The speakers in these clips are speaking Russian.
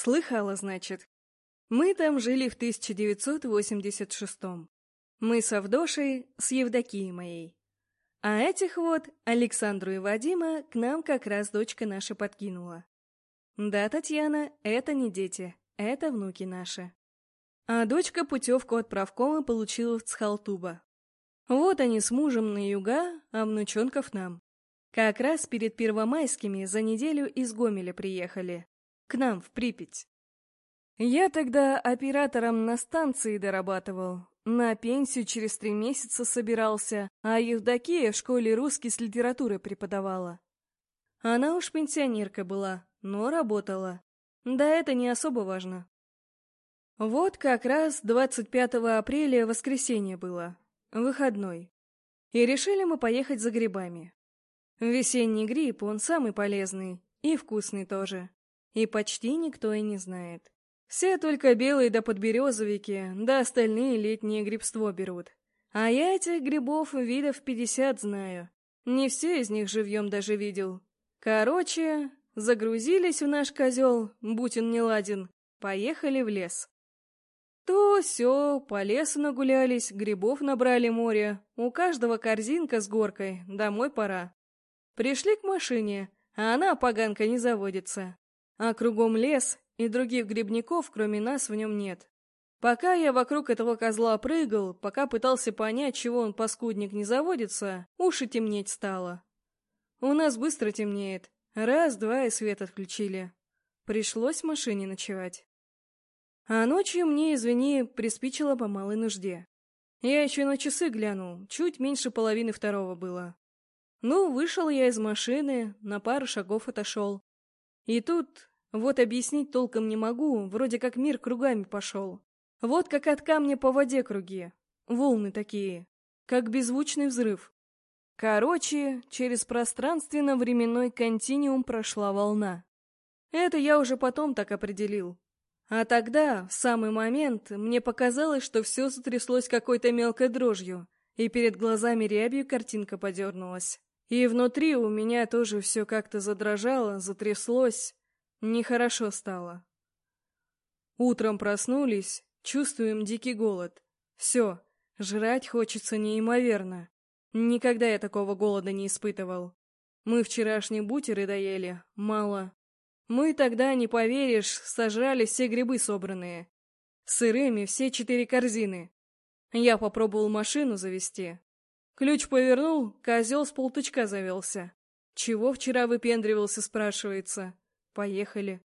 Слыхала, значит. Мы там жили в 1986-м. Мы с Авдошей, с Евдокией моей. А этих вот, Александру и Вадима, к нам как раз дочка наша подкинула. Да, Татьяна, это не дети, это внуки наши. А дочка путевку от правкома получила в Цхалтуба. Вот они с мужем на юга, а внучонков нам. Как раз перед Первомайскими за неделю из Гомеля приехали. К нам, в Припять. Я тогда оператором на станции дорабатывал. На пенсию через три месяца собирался, а Евдокия в школе русский с литературой преподавала. Она уж пенсионерка была, но работала. Да это не особо важно. Вот как раз 25 апреля воскресенье было, выходной. И решили мы поехать за грибами. Весенний гриб, он самый полезный, и вкусный тоже. И почти никто и не знает. Все только белые да подберезовики, да остальные летнее грибство берут. А я этих грибов видов пятьдесят знаю. Не все из них живьем даже видел. Короче, загрузились в наш козел, будь он не ладен, поехали в лес. То все, по лесу нагулялись, грибов набрали море, у каждого корзинка с горкой, домой пора. Пришли к машине, а она, поганка, не заводится. А кругом лес, и других грибников, кроме нас, в нем нет. Пока я вокруг этого козла прыгал, пока пытался понять, чего он, паскудник, не заводится, уши темнеть стало. У нас быстро темнеет. Раз-два и свет отключили. Пришлось в машине ночевать. А ночью мне, извини, приспичило по малой нужде. Я еще на часы глянул, чуть меньше половины второго было. Ну, вышел я из машины, на пару шагов отошел. И тут вот объяснить толком не могу, вроде как мир кругами пошел. Вот как от камня по воде круги. Волны такие. Как беззвучный взрыв. Короче, через пространственно-временной континуум прошла волна. Это я уже потом так определил. А тогда, в самый момент, мне показалось, что все затряслось какой-то мелкой дрожью, и перед глазами рябью картинка подернулась. И внутри у меня тоже все как-то задрожало, затряслось, Нехорошо стало. Утром проснулись, чувствуем дикий голод. Все, жрать хочется неимоверно. Никогда я такого голода не испытывал. Мы вчерашние бутеры доели, мало. Мы тогда, не поверишь, сожрали все грибы собранные. Сырыми все четыре корзины. Я попробовал машину завести. Ключ повернул, козел с полтычка завелся. Чего вчера выпендривался, спрашивается. Поехали.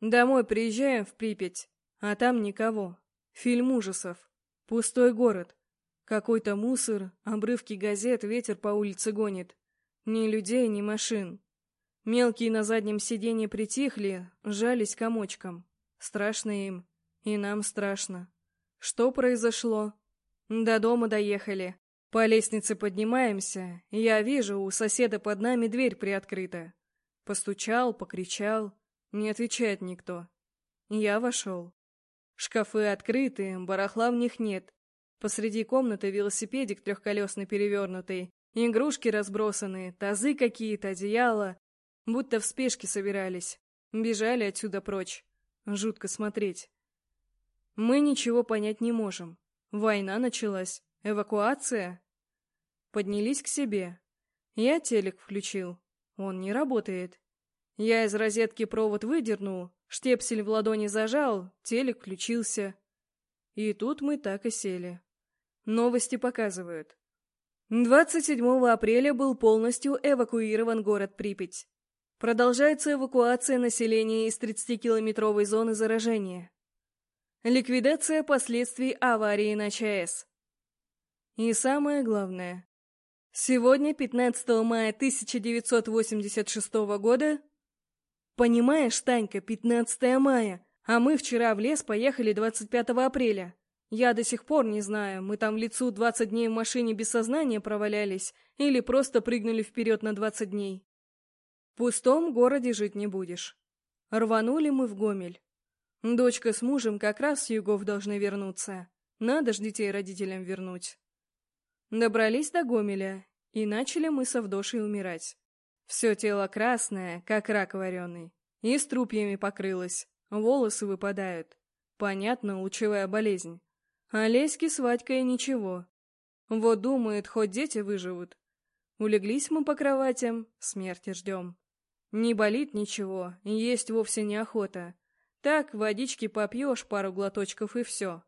Домой приезжаем в Припять, а там никого. Фильм ужасов. Пустой город. Какой-то мусор, обрывки газет, ветер по улице гонит. Ни людей, ни машин. Мелкие на заднем сиденье притихли, сжались комочком. Страшно им. И нам страшно. Что произошло? До дома доехали. По лестнице поднимаемся, я вижу, у соседа под нами дверь приоткрыта. Постучал, покричал. Не отвечает никто. Я вошел. Шкафы открыты, барахла в них нет. Посреди комнаты велосипедик трехколесный перевернутый. Игрушки разбросаны, тазы какие-то, одеяла. Будто в спешке собирались. Бежали отсюда прочь. Жутко смотреть. Мы ничего понять не можем. Война началась. Эвакуация? Поднялись к себе. Я телек включил. Он не работает. Я из розетки провод выдернул, штепсель в ладони зажал, телек включился. И тут мы так и сели. Новости показывают. 27 апреля был полностью эвакуирован город Припять. Продолжается эвакуация населения из 30-километровой зоны заражения. Ликвидация последствий аварии на ЧАЭС. И самое главное, Сегодня, 15 мая 1986 года... Понимаешь, Танька, 15 мая, а мы вчера в лес поехали 25 апреля. Я до сих пор не знаю, мы там в лицу 20 дней в машине без сознания провалялись или просто прыгнули вперед на 20 дней. В пустом городе жить не будешь. Рванули мы в Гомель. Дочка с мужем как раз с югов должны вернуться. Надо ж детей родителям вернуть. Добрались до Гомеля, и начали мы с Авдошей умирать. Все тело красное, как рак вареный, и струпьями покрылось, волосы выпадают. Понятно, лучевая болезнь. А Леське с Вадькой ничего. Вот думает, хоть дети выживут. Улеглись мы по кроватям, смерти ждем. Не болит ничего, есть вовсе неохота. Так, водички попьешь пару глоточков и все.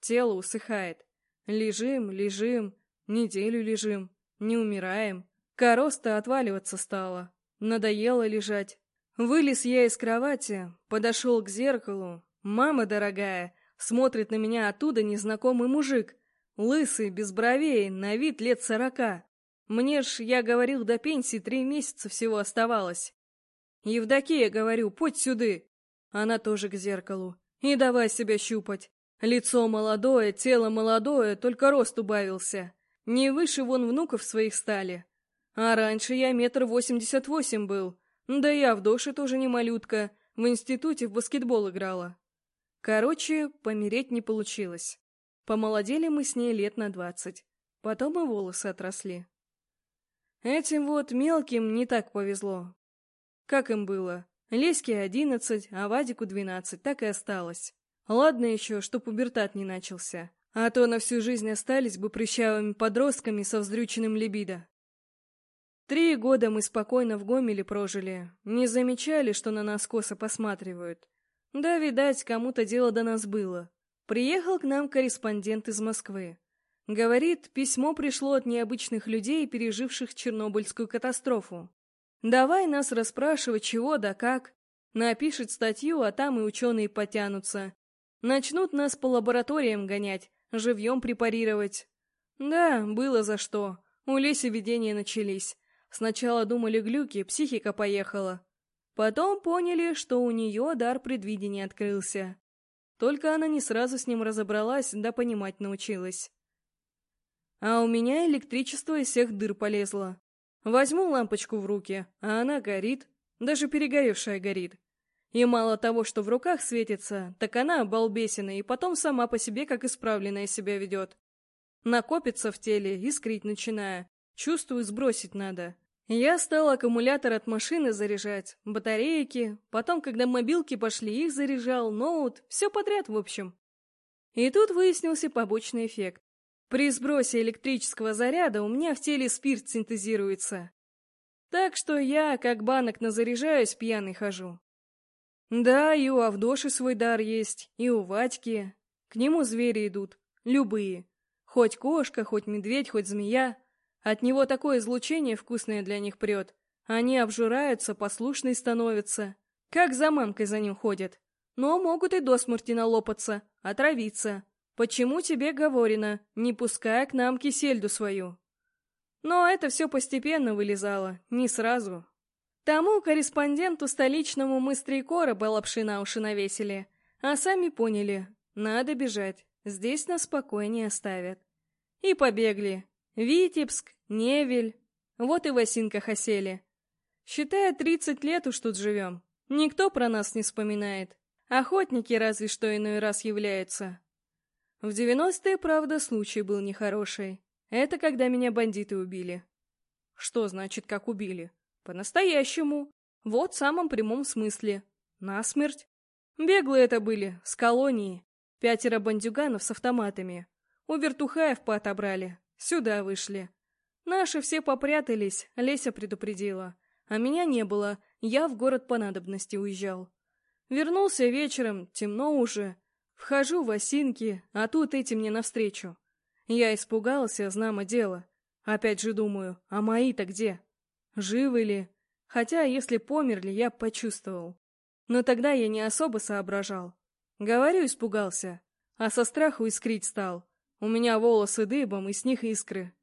Тело усыхает. Лежим, лежим, неделю лежим, не умираем. Короста отваливаться стала. Надоело лежать. Вылез я из кровати, подошел к зеркалу. Мама дорогая, смотрит на меня оттуда незнакомый мужик. Лысый, без бровей, на вид лет сорока. Мне ж, я говорил, до пенсии три месяца всего оставалось. Евдокия, говорю, путь сюды. Она тоже к зеркалу. И давай себя щупать. Лицо молодое, тело молодое, только рост убавился. Не выше вон внуков своих стали. А раньше я метр восемьдесят восемь был. Да я в доше тоже не малютка. В институте в баскетбол играла. Короче, помереть не получилось. Помолодели мы с ней лет на двадцать. Потом и волосы отросли. Этим вот мелким не так повезло. Как им было? Леське одиннадцать, а Вадику двенадцать, так и осталось. Ладно еще, что пубертат не начался. А то на всю жизнь остались бы прыщавыми подростками со вздрюченным либидо. Три года мы спокойно в Гомеле прожили, не замечали, что на нас косо посматривают. Да, видать, кому-то дело до нас было. Приехал к нам корреспондент из Москвы. Говорит, письмо пришло от необычных людей, переживших Чернобыльскую катастрофу. Давай нас расспрашивать, чего да как. Напишет статью, а там и ученые потянутся. Начнут нас по лабораториям гонять, живьем препарировать. Да, было за что. У Леси видения начались. Сначала думали глюки, психика поехала. Потом поняли, что у нее дар предвидения открылся. Только она не сразу с ним разобралась, да понимать научилась. А у меня электричество из всех дыр полезло. Возьму лампочку в руки, а она горит, даже перегоревшая горит. И мало того, что в руках светится, так она балбесина и потом сама по себе как исправленная себя ведет. Накопится в теле, искрить начиная. Чувствую, сбросить надо. Я стал аккумулятор от машины заряжать, батарейки, потом, когда мобилки пошли, их заряжал, ноут, все подряд, в общем. И тут выяснился побочный эффект. При сбросе электрического заряда у меня в теле спирт синтезируется. Так что я, как банок назаряжаюсь, пьяный хожу. Да, и у Авдоши свой дар есть, и у Вадьки. К нему звери идут, любые. Хоть кошка, хоть медведь, хоть змея. От него такое излучение вкусное для них прет. Они обжираются, послушные становятся. Как за мамкой за ним ходят. Но могут и до смерти налопаться, отравиться. Почему тебе говорено, не пускай к нам кисельду свою? Но это все постепенно вылезало, не сразу. Тому корреспонденту столичному мы с три короба лапши на уши навесили, а сами поняли, надо бежать, здесь нас спокойнее оставят. И побегли. Витебск, Невель, вот и в осинках осели. Считая, тридцать лет уж тут живем. Никто про нас не вспоминает. Охотники разве что иной раз являются. В девяностые, правда, случай был нехороший. Это когда меня бандиты убили. Что значит, как убили? По-настоящему. Вот в самом прямом смысле. Насмерть. Беглые это были, с колонии. Пятеро бандюганов с автоматами. У вертухаев поотобрали. Сюда вышли. Наши все попрятались, Леся предупредила. А меня не было, я в город по надобности уезжал. Вернулся вечером, темно уже. Вхожу в осинки, а тут эти мне навстречу. Я испугался, знамо дело. Опять же думаю, а мои-то где? Живы ли? Хотя, если померли, я почувствовал. Но тогда я не особо соображал. Говорю, испугался. А со страху искрить стал. У меня волосы дыбом, и с них искры.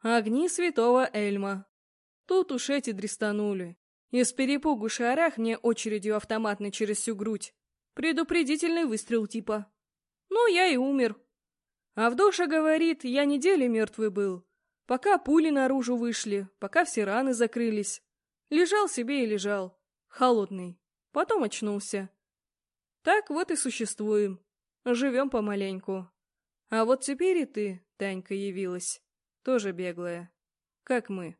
Огни святого Эльма. Тут уж эти дрестанули. Из перепугу шарах мне очередью автоматной через всю грудь. Предупредительный выстрел типа. Ну, я и умер. Авдоша говорит, я неделю мертвый был. Пока пули наружу вышли, пока все раны закрылись. Лежал себе и лежал. Холодный. Потом очнулся. Так вот и существуем. Живем помаленьку. А вот теперь и ты, Танька, явилась. Тоже беглая. Как мы.